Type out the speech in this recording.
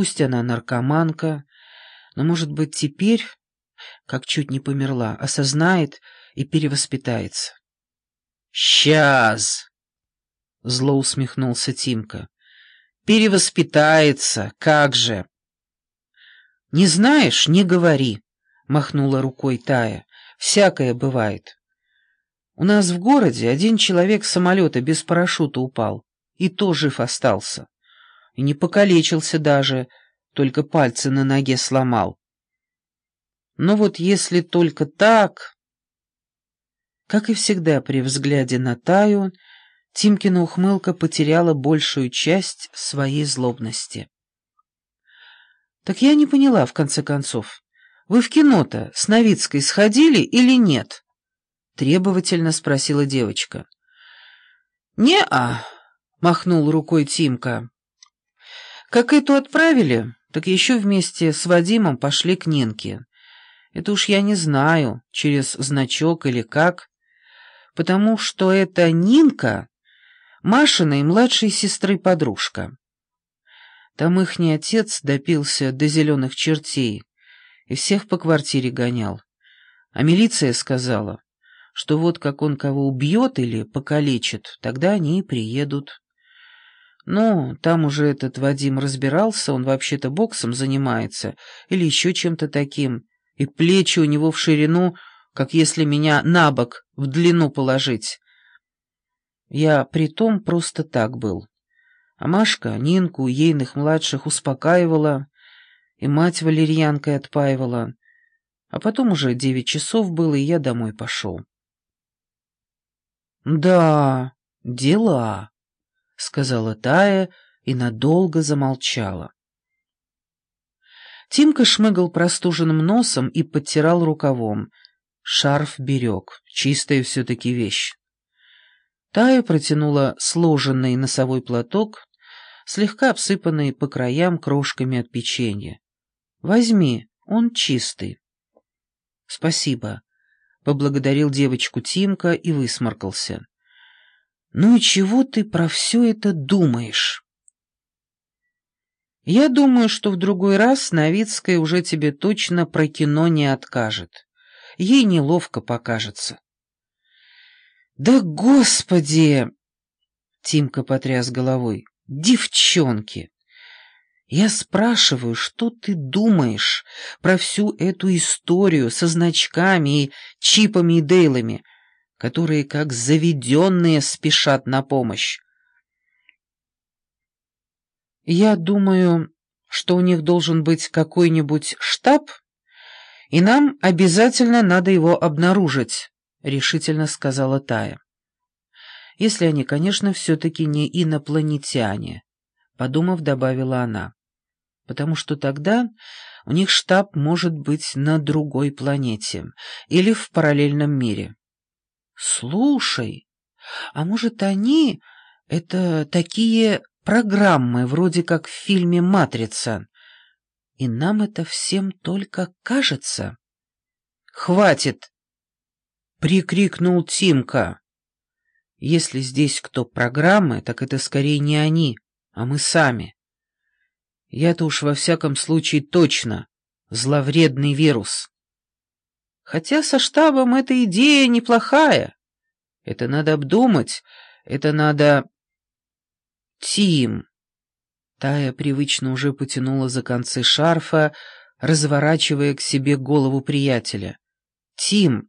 Пусть она наркоманка, но, может быть, теперь, как чуть не померла, осознает и перевоспитается. «Сейчас!» — зло усмехнулся Тимка. «Перевоспитается, как же!» «Не знаешь, не говори», — махнула рукой Тая. «Всякое бывает. У нас в городе один человек с самолета без парашюта упал, и то жив остался. И не покалечился даже, только пальцы на ноге сломал. Но вот если только так...» Как и всегда при взгляде на Таю, Тимкина ухмылка потеряла большую часть своей злобности. «Так я не поняла, в конце концов. Вы в кино-то с Новицкой сходили или нет?» Требовательно спросила девочка. «Не-а», — махнул рукой Тимка. «Как эту отправили, так еще вместе с Вадимом пошли к Нинке. Это уж я не знаю, через значок или как, потому что это Нинка Машиной младшей сестры подружка. Там ихний отец допился до зеленых чертей и всех по квартире гонял. А милиция сказала, что вот как он кого убьет или покалечит, тогда они и приедут. Ну, там уже этот Вадим разбирался, он вообще-то боксом занимается или еще чем-то таким, и плечи у него в ширину, как если меня на бок в длину положить. Я при том просто так был. А Машка Нинку, ейных младших успокаивала, и мать валерьянкой отпаивала. А потом уже девять часов было, и я домой пошел. «Да, дела», — сказала Тая и надолго замолчала. Тимка шмыгал простуженным носом и подтирал рукавом. Шарф берег, чистая все-таки вещь. Тая протянула сложенный носовой платок, слегка обсыпанный по краям крошками от печенья. «Возьми, он чистый». «Спасибо», — поблагодарил девочку Тимка и высморкался. «Ну и чего ты про все это думаешь?» «Я думаю, что в другой раз Новицкая уже тебе точно про кино не откажет. Ей неловко покажется». «Да господи!» — Тимка потряс головой. «Девчонки! Я спрашиваю, что ты думаешь про всю эту историю со значками и чипами и дейлами, которые как заведенные спешат на помощь?» «Я думаю, что у них должен быть какой-нибудь штаб, и нам обязательно надо его обнаружить». — решительно сказала Тая. «Если они, конечно, все-таки не инопланетяне», — подумав, добавила она. «Потому что тогда у них штаб может быть на другой планете или в параллельном мире». «Слушай, а может они — это такие программы, вроде как в фильме «Матрица», и нам это всем только кажется?» «Хватит!» прикрикнул Тимка. Если здесь кто программы, так это скорее не они, а мы сами. Я-то уж во всяком случае точно зловредный вирус. Хотя со штабом эта идея неплохая. Это надо обдумать, это надо... Тим. Тая привычно уже потянула за концы шарфа, разворачивая к себе голову приятеля. Тим,